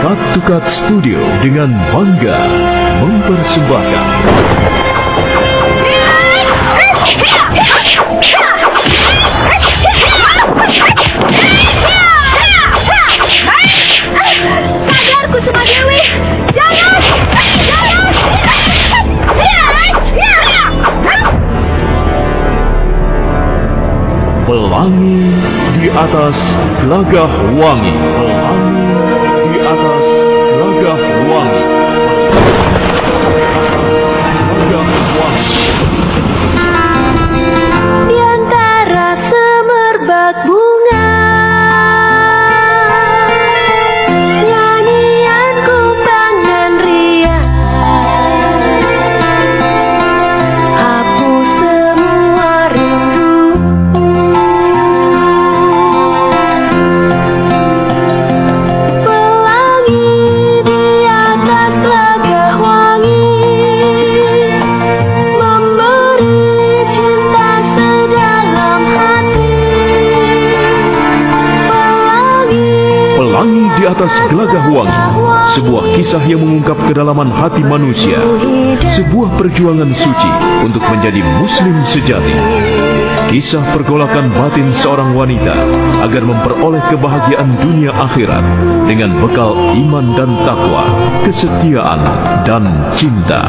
Cut Studio dengan bangga mempersembahkan! Pelangi di atas gelagah wangi. Pelangi kedalaman hati manusia. Sebuah perjuangan suci untuk menjadi muslim sejati. Kisah pergolakan batin seorang wanita agar memperoleh kebahagiaan dunia akhirat dengan bekal iman dan takwa, kesetiaan dan cinta.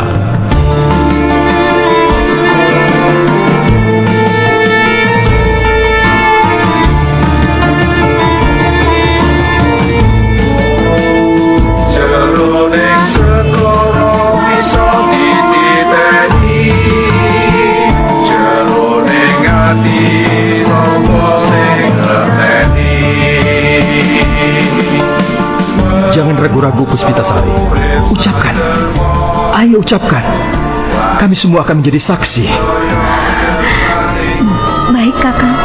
Kami semua akan menjadi saksi. Baik kakak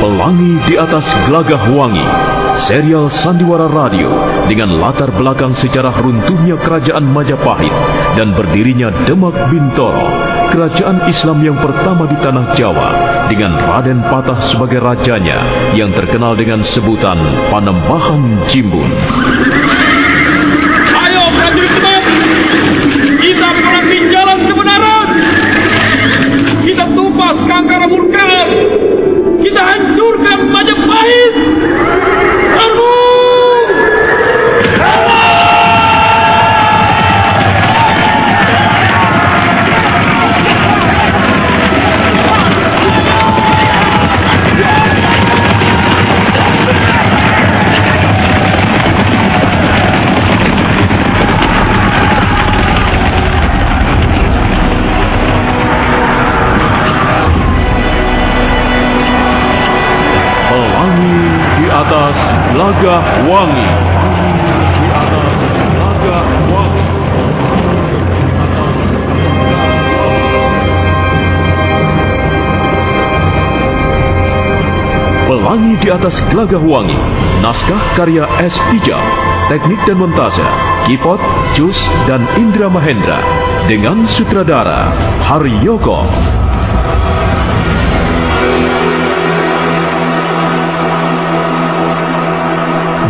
Pelangi di atas gelagah wangi. Serial Sandiwara Radio dengan latar belakang sejarah runtuhnya kerajaan Majapahit dan berdirinya Demak Bintoro, kerajaan Islam yang pertama di tanah Jawa dengan Raden Patah sebagai rajanya yang terkenal dengan sebutan Panembahan Jimbun. Ayo prajurit Demak, kita perangi jalan kebenaran. Kita tumpas kangkara murkaan. Kita hancurkan Majapahit. Gelagah wangi. Pelangi di atas gelagah wangi. Naskah karya S. Tijab. Teknik dan montase. Kipot, Jus, dan Indra Mahendra. Dengan sutradara Haryoko.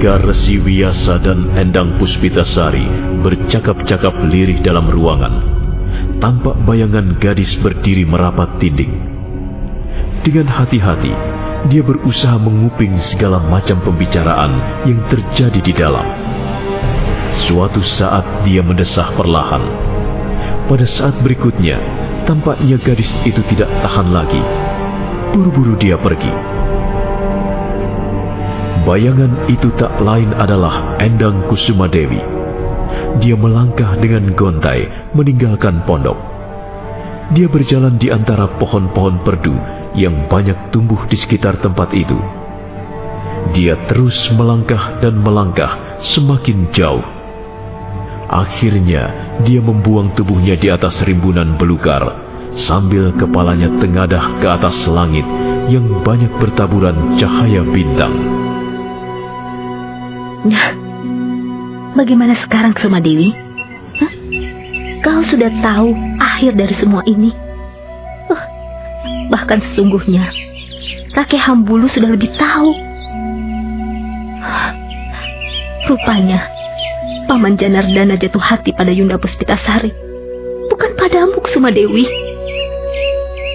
Ketika Resi Wiyasa dan Endang Puspitasari bercakap-cakap lirih dalam ruangan, tampak bayangan gadis berdiri merapat tinding. Dengan hati-hati, dia berusaha menguping segala macam pembicaraan yang terjadi di dalam. Suatu saat dia mendesah perlahan. Pada saat berikutnya, tampaknya gadis itu tidak tahan lagi. Buru-buru dia pergi. Bayangan itu tak lain adalah Endang Kusuma Dewi. dia melangkah dengan gontai meninggalkan pondok. Dia berjalan di antara pohon-pohon perdu yang banyak tumbuh di sekitar tempat itu. Dia terus melangkah dan melangkah semakin jauh. Akhirnya, dia membuang tubuhnya di atas rimbunan belukar sambil kepalanya tengadah ke atas langit yang banyak bertaburan cahaya bintang. Nah, bagaimana sekarang Suma Dewi? Hah? Kau sudah tahu akhir dari semua ini. Uh, bahkan sesungguhnya, kakek Hambulu sudah lebih tahu. Rupanya, Paman Janardana jatuh hati pada Yunda Puspitasari. Bukan padamu, Kusuma Dewi.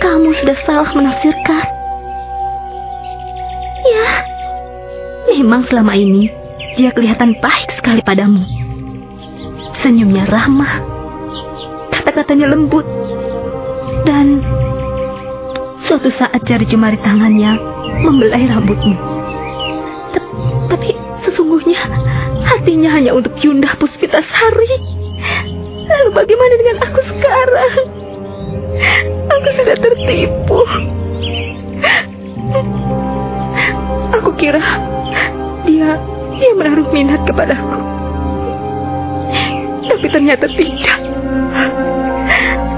Kamu sudah salah menafsirkan. Ya, memang selama ini dia kelihatan baik sekali padamu. Senyumnya ramah, kata-katanya lembut, dan suatu saat jari jemari tangannya membelai rambutmu. Tapi sesungguhnya hatinya hanya untuk Yunda Puspitasari. Lalu bagaimana dengan aku sekarang? Aku sudah tertipu. Aku kira dia dia menaruh minat kepadaku. Tapi ternyata tidak.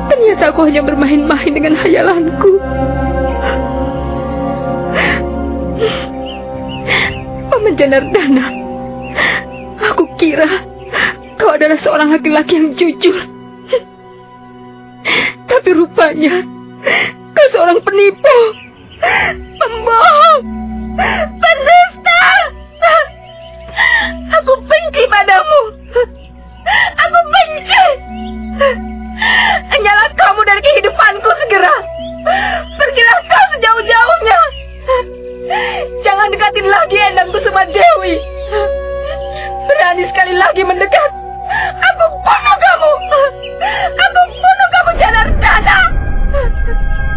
Ternyata aku hanya bermain-main dengan hayalanku. Paman Janardana, aku kira kau adalah seorang laki-laki yang jujur. Tapi rupanya kau seorang penipu, pembohong, pendusta. Benci padamu. Aku benci. Hanyalah kamu dari kehidupanku segera. Pergilah kau sejauh-jauhnya. Jangan dekatin lagi Endang Kusuma Dewi. Berani sekali lagi mendekat. Aku bunuh kamu. Aku bunuh kamu Janardana. Malam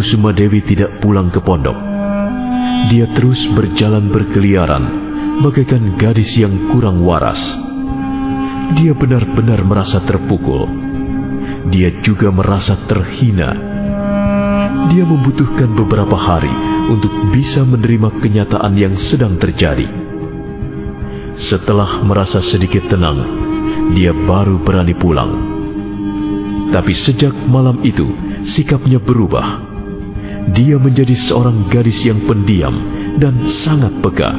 Kusuma Dewi tidak pulang ke pondok. Dia terus berjalan berkeliaran, bagaikan gadis yang kurang waras. Dia benar-benar merasa terpukul. Dia juga merasa terhina. Dia membutuhkan beberapa hari untuk bisa menerima kenyataan yang sedang terjadi. Setelah merasa sedikit tenang, dia baru berani pulang. Tapi sejak malam itu, sikapnya berubah. Dia menjadi seorang gadis yang pendiam dan sangat peka.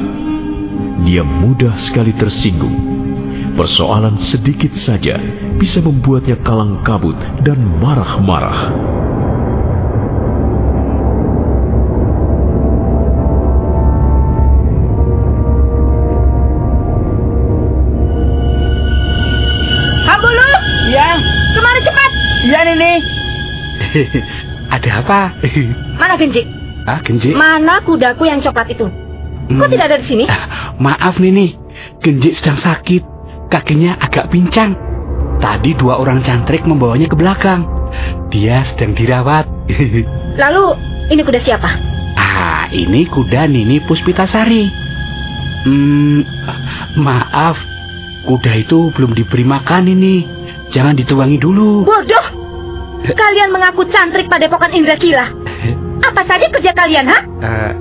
Dia mudah sekali tersinggung. Persoalan sedikit saja bisa membuatnya kalang kabut dan marah-marah. Hambulu, Iya, kemari cepat. iya Nini. Ada apa? Mana Genji? ah, Genji? Mana kudaku yang coklat itu? Kok Hmm. tidak ada di sini? Ah, Maaf Nini, Genji sedang sakit. Kakinya agak pincang. Tadi dua orang cantrik membawanya ke belakang. Dia sedang dirawat. Lalu, ini kuda siapa? ah, ini kuda Nini Puspitasari. Hmm, maaf. Kuda itu belum diberi makan ini. Jangan dituangi dulu. Bodoh! Kalian mengaku cantrik pada pokan Indra Kila. Apa saja kerja kalian, ha? Eh,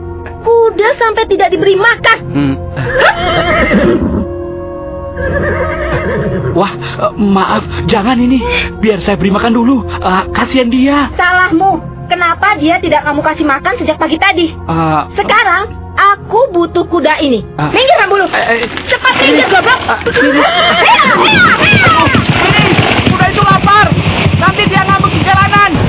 Kuda sampai tidak diberi makan. hmm, Wah, maaf, jangan ini. Biar saya beri makan dulu. Ah, kasihan dia. Salahmu. Kenapa dia tidak kamu kasih makan sejak pagi tadi? Ah, Sekarang, aku butuh kuda ini. Ah. Minggir, Rambulu. eh, eh, Cepat minggir, goblok. hiya. Kuda itu lapar. Nanti dia di jalanan.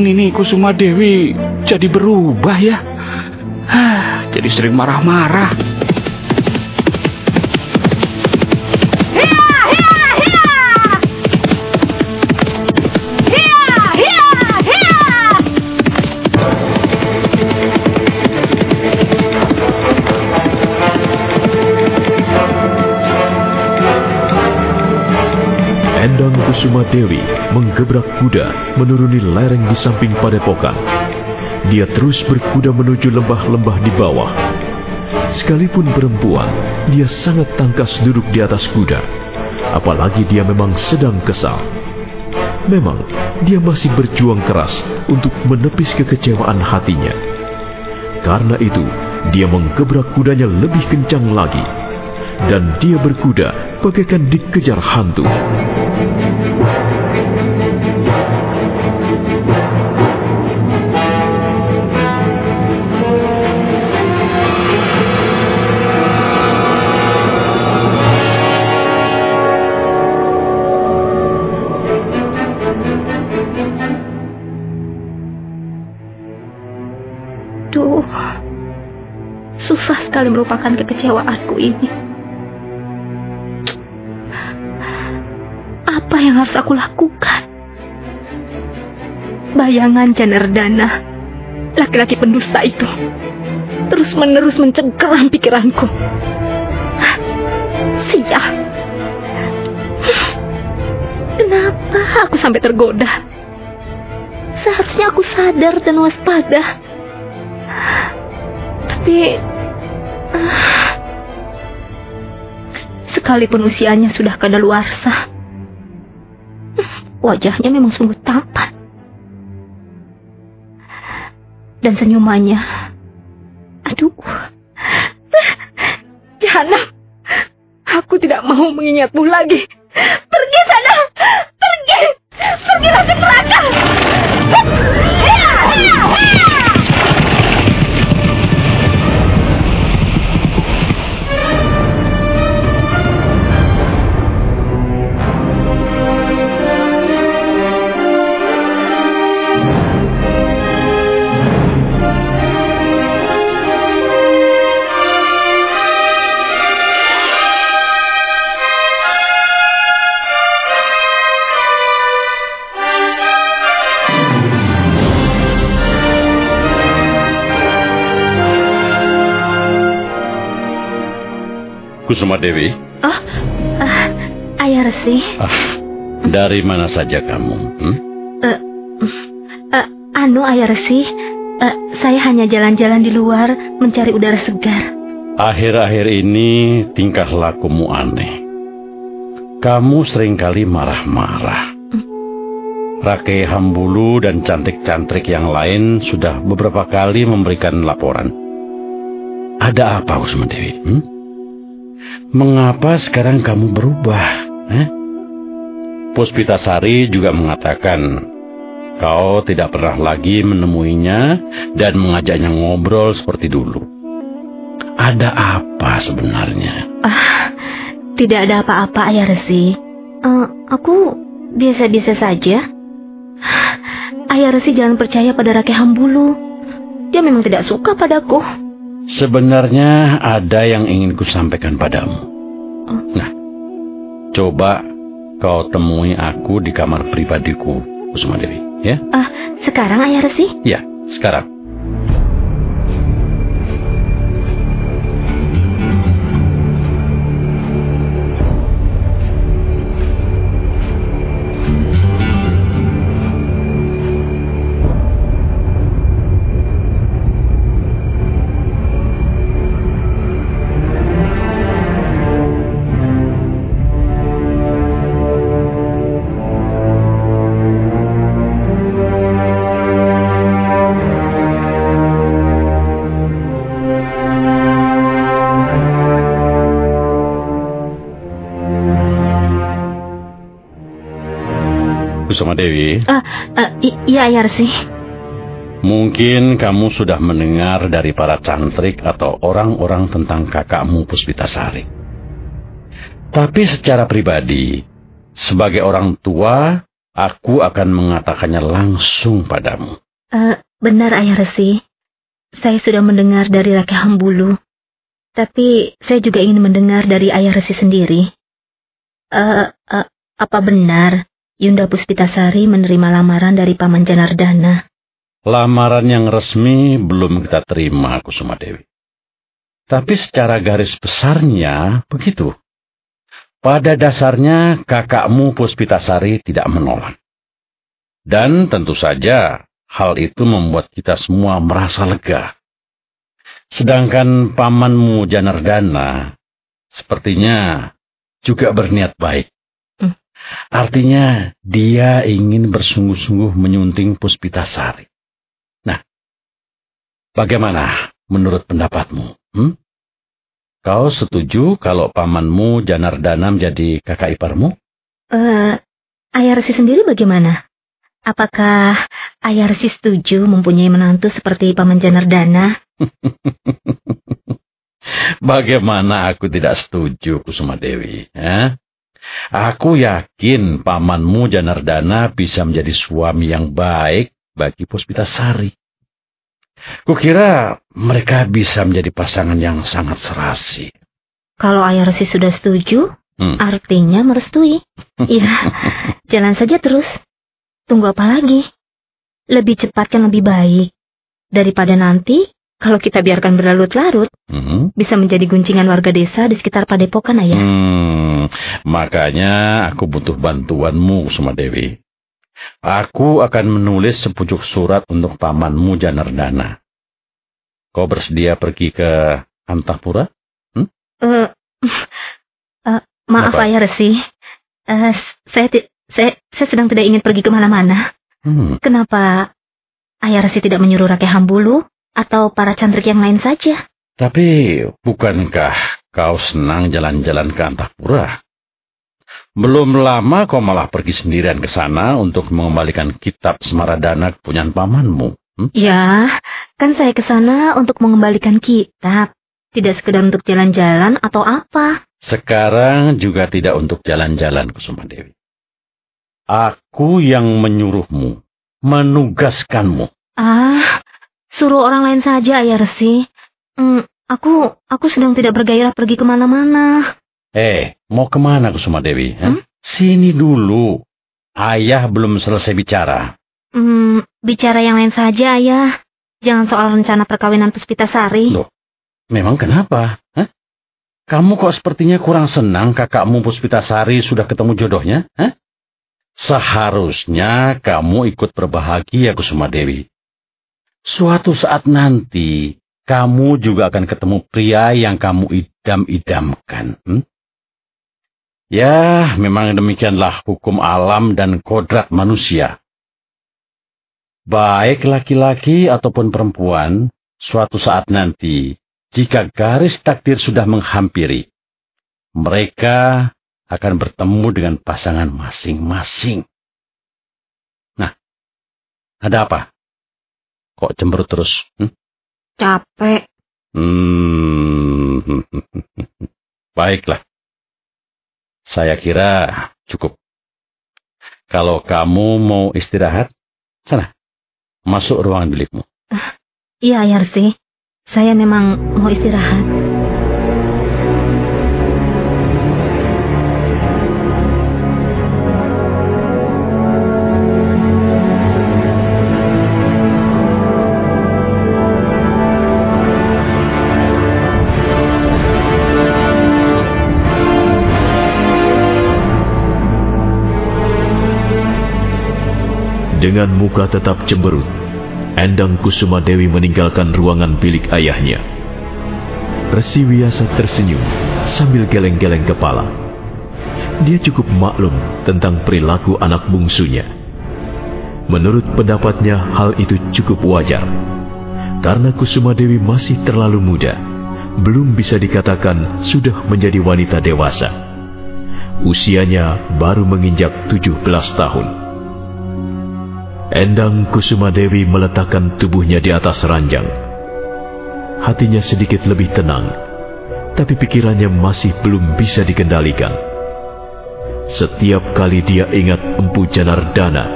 Sekarang ini Kusuma Dewi jadi berubah ya? Hah, jadi sering marah-marah. Endang Kusuma Dewi menggebrak kuda menuruni lereng di samping padepokan. Dia terus berkuda menuju lembah-lembah di bawah. Sekalipun perempuan, dia sangat tangkas duduk di atas kuda. Apalagi dia memang sedang kesal. Memang, dia masih berjuang keras untuk menepis kekecewaan hatinya. Karena itu, dia menggebrak kudanya lebih kencang lagi. Dan dia berkuda bagaikan dikejar hantu. Susah sekali melupakan kekecewaanku ini. Apa yang harus aku lakukan? Bayangan Janardana, laki-laki pendusta itu, terus-menerus mencengkeram pikiranku. Sial. Kenapa aku sampai tergoda? Seharusnya aku sadar dan waspada. Tapi sekalipun usianya sudah kadaluarsa, wajahnya memang sungguh tampan. Dan senyumannya, aduh, Jahanam, aku tidak mau mengingatmu lagi. Pergi sana, pergi, pergilah ke neraka. Kusuma Dewi, Oh, ah, Ayah Resi, ah, dari mana saja kamu? Hmm? eh, eh, anu Ayah Resi, eh, saya hanya jalan-jalan di luar mencari udara segar. Akhir-akhir ini tingkah lakumu aneh. Kamu sering kali marah-marah. Rakai Hambulu dan cantik-cantik yang lain sudah beberapa kali memberikan laporan. Ada apa, Kusuma Dewi? Hmm? Mengapa sekarang kamu berubah? Eh? Puspitasari juga mengatakan kau tidak pernah lagi menemuinya dan mengajaknya ngobrol seperti dulu. Ada apa sebenarnya? Ah, tidak ada apa-apa Ayah Resi. Eh, aku biasa-biasa saja. Ayah Resi jangan percaya pada Rakai Hambulu. Dia memang tidak suka padaku. Sebenarnya ada yang ingin ku sampaikan padamu. Nah, coba kau temui aku di kamar pribadiku, Kusuma Dewi. Ya? Ah, sekarang Ayah Resi? Ya, sekarang. Dewi, Ah, ah, i- iya Ayah Resi. mungkin kamu sudah mendengar dari para cantrik atau orang-orang tentang kakakmu Puspitasari. Tapi secara pribadi, sebagai orang tua aku akan mengatakannya langsung padamu. Eh, benar Ayah Resi. Saya sudah mendengar dari Rake Hambulu. Tapi saya juga ingin mendengar dari Ayah Resi sendiri. Eh, eh, apa benar Yunda Puspitasari menerima lamaran dari Paman Janardana? Lamaran yang resmi belum kita terima, Kusuma Dewi. Tapi secara garis besarnya begitu. Pada dasarnya kakakmu Puspitasari tidak menolak. Dan tentu saja hal itu membuat kita semua merasa lega. Sedangkan pamanmu Janardana sepertinya juga berniat baik. Artinya dia ingin bersungguh-sungguh menyunting Puspitasari. Bagaimana menurut pendapatmu? Hmm? Kau setuju kalau pamanmu Janardana menjadi kakak iparmu? Eh, Ayah Resi sendiri bagaimana? Apakah Ayah Resi setuju mempunyai menantu seperti Paman Janardana? Bagaimana aku tidak setuju, Kusuma Dewi? Eh? Aku yakin pamanmu Janardana bisa menjadi suami yang baik bagi Puspitasari. Kukira mereka bisa menjadi pasangan yang sangat serasi. Kalau Ayah Resi sudah setuju, Hmm. artinya merestui. Iya, jalan saja terus. Tunggu apa lagi? Lebih cepat kan lebih baik. Daripada nanti, kalau kita biarkan berlarut-larut, Hmm. bisa menjadi guncingan warga desa di sekitar padepokan, Ayah. Hmm, makanya aku butuh bantuanmu, Kusuma Dewi. Aku akan menulis sepucuk surat untuk pamanmu Janardana. Kau bersedia pergi ke Antapura? Eh, eh, maaf Apa? Ayah Resi. Eh, saya, saya, saya sedang tidak ingin pergi ke mana-mana. Hmm, Kenapa Ayah Resi tidak menyuruh Rakyat Hambulu atau para cantrik yang lain saja? tapi bukankah kau senang jalan-jalan ke Antapura? Belum lama kau malah pergi sendirian ke sana untuk mengembalikan kitab Semaradana kepunyaan pamanmu. Hmm? Ya, kan saya ke sana untuk mengembalikan kitab. Tidak sekedar untuk jalan-jalan atau apa. Sekarang juga tidak untuk jalan-jalan Kusuma Dewi. Aku yang menyuruhmu, menugaskanmu. Ah, suruh orang lain saja, Ayah Resi. Hmm, aku, aku sedang tidak bergairah pergi ke mana-mana. Eh, mau ke mana Kusuma Dewi? eh? Hmm? Sini dulu. Ayah belum selesai bicara. Hmm, bicara yang lain saja, Ayah. Jangan soal rencana perkawinan Puspitasari. Loh, memang kenapa? Hah? Kamu kok sepertinya kurang senang kakakmu Puspitasari sudah ketemu jodohnya? Hah? Seharusnya kamu ikut berbahagia Kusuma Dewi. Suatu saat nanti, kamu juga akan ketemu pria yang kamu idam-idamkan. hmm? Ya, memang demikianlah hukum alam dan kodrat manusia. Baik laki-laki ataupun perempuan, suatu saat nanti, jika garis takdir sudah menghampiri, mereka akan bertemu dengan pasangan masing-masing. Nah, ada apa? Kok cemberut terus? Hmm? Capek. Hmm. Baiklah. Saya kira cukup. Kalau kamu mau istirahat, sana. Masuk ruangan bilikmu. Iya, Ayah Resi. Saya memang mau istirahat. Dengan muka tetap cemberut, Endang Kusuma Dewi meninggalkan ruangan bilik ayahnya. Resi Wiyasa tersenyum sambil geleng-geleng kepala. Dia cukup maklum tentang perilaku anak bungsunya. Menurut pendapatnya hal itu cukup wajar. Karena Kusuma Dewi masih terlalu muda, belum bisa dikatakan sudah menjadi wanita dewasa. Usianya baru menginjak 17 tahun. Endang Kusuma Dewi meletakkan tubuhnya di atas ranjang. Hatinya sedikit lebih tenang, tapi pikirannya masih belum bisa dikendalikan. Setiap kali dia ingat Empu Janardana,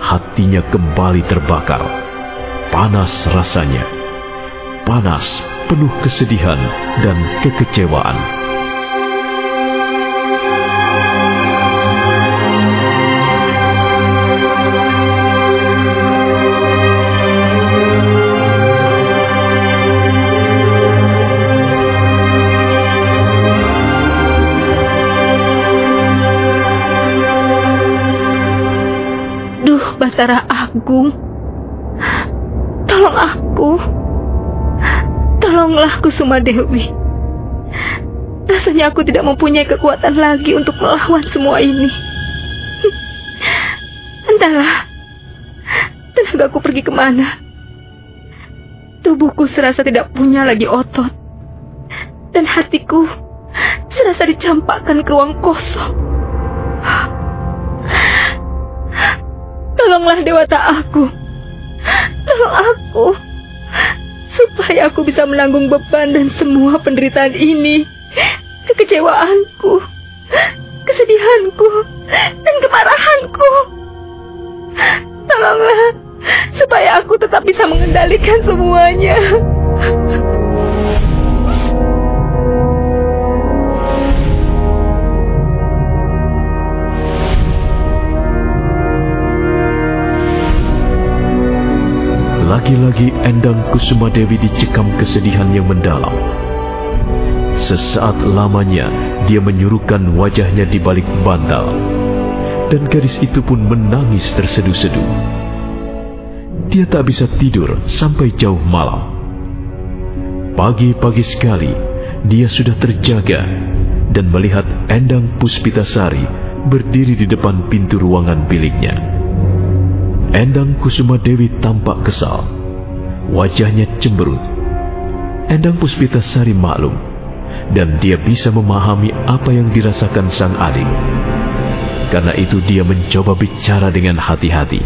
hatinya kembali terbakar. Panas rasanya. Panas, penuh kesedihan dan kekecewaan. Batara Agung. Tolong aku. Tolonglah Kusuma Dewi. Rasanya aku tidak mempunyai kekuatan lagi untuk melawan semua ini. Entahlah, tenagaku pergi ke mana. Tubuhku serasa tidak punya lagi otot. Dan hatiku serasa dicampakkan ke ruang kosong. Tolonglah dewata aku. Tolong aku. Supaya aku bisa menanggung beban dan semua penderitaan ini. Kekecewaanku. Kesedihanku. Dan kemarahanku. Tolonglah. Supaya aku tetap bisa mengendalikan semuanya. Lagi-lagi Endang Kusuma Dewi dicekam kesedihan yang mendalam. Sesaat lamanya dia menyuruhkan wajahnya di balik bantal. Dan gadis itu pun menangis terseduh-seduh. Dia tak bisa tidur sampai jauh malam. Pagi-pagi sekali, dia sudah terjaga dan melihat Endang Puspitasari berdiri di depan pintu ruangan biliknya. Endang Kusuma Dewi tampak kesal. Wajahnya cemberut. Endang Puspita Sari maklum. Dan dia bisa memahami apa yang dirasakan sang adik. Karena itu dia mencoba bicara dengan hati-hati.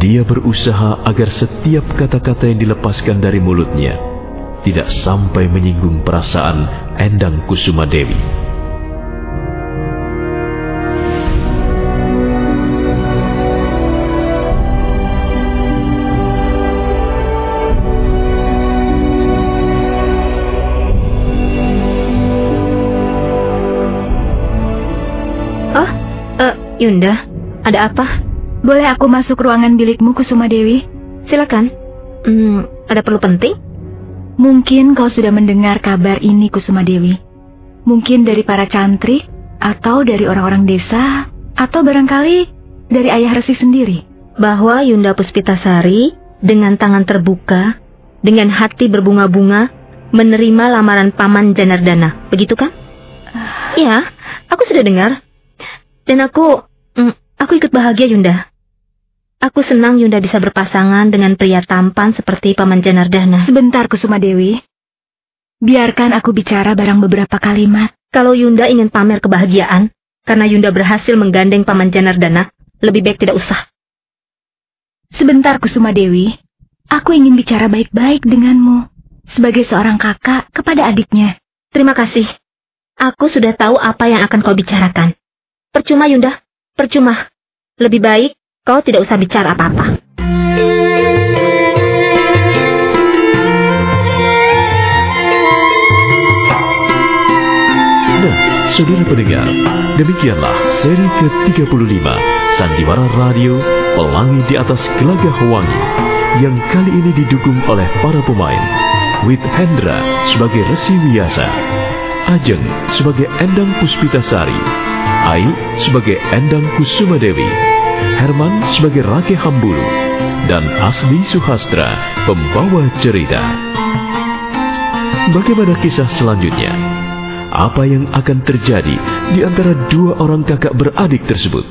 Dia berusaha agar setiap kata-kata yang dilepaskan dari mulutnya tidak sampai menyinggung perasaan Endang Kusuma Dewi. Yunda, ada apa? Boleh aku masuk ruangan bilikmu, Kusuma Dewi? Silakan. Hmm, ada perlu penting? Mungkin kau sudah mendengar kabar ini, Kusuma Dewi. Mungkin dari para cantrik, atau dari orang-orang desa, atau barangkali dari ayah resi sendiri. Bahwa Yunda Puspitasari dengan tangan terbuka, dengan hati berbunga-bunga, menerima lamaran Paman Janardana. Begitu kan? Uh... Ya, aku sudah dengar. Dan aku, mm, aku ikut bahagia Yunda. Aku senang Yunda bisa berpasangan dengan pria tampan seperti Paman Janardana. Sebentar Kusuma Dewi. Biarkan aku bicara barang beberapa kalimat. Kalau Yunda ingin pamer kebahagiaan, karena Yunda berhasil menggandeng Paman Janardana, lebih baik tidak usah. Sebentar Kusuma Dewi, aku ingin bicara baik-baik denganmu. Sebagai seorang kakak kepada adiknya. Terima kasih. Aku sudah tahu apa yang akan kau bicarakan. Percuma Yunda, percuma. Lebih baik kau tidak usah bicara apa-apa. Nah, saudara pendengar, demikianlah seri ke-35 Sandiwara Radio Pelangi di atas Gelagah Wangi yang kali ini didukung oleh para pemain With Hendra sebagai Resi Wiyasa, Ajeng sebagai Endang Puspitasari, Ai sebagai Endang Kusuma Dewi, Herman sebagai Rake Hambulu, dan Asli Suhastra pembawa cerita. Bagaimana kisah selanjutnya? Apa yang akan terjadi di antara dua orang kakak beradik tersebut?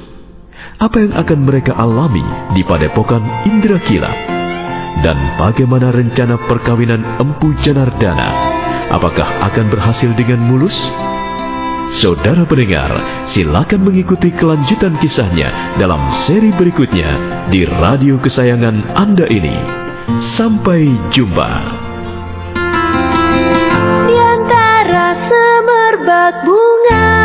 Apa yang akan mereka alami di padepokan Indra Kila? Dan bagaimana rencana perkawinan Empu Janardana? Apakah akan berhasil dengan mulus? Saudara pendengar, silakan mengikuti kelanjutan kisahnya dalam seri berikutnya di radio kesayangan Anda ini. Sampai jumpa. Di antara semerbak bunga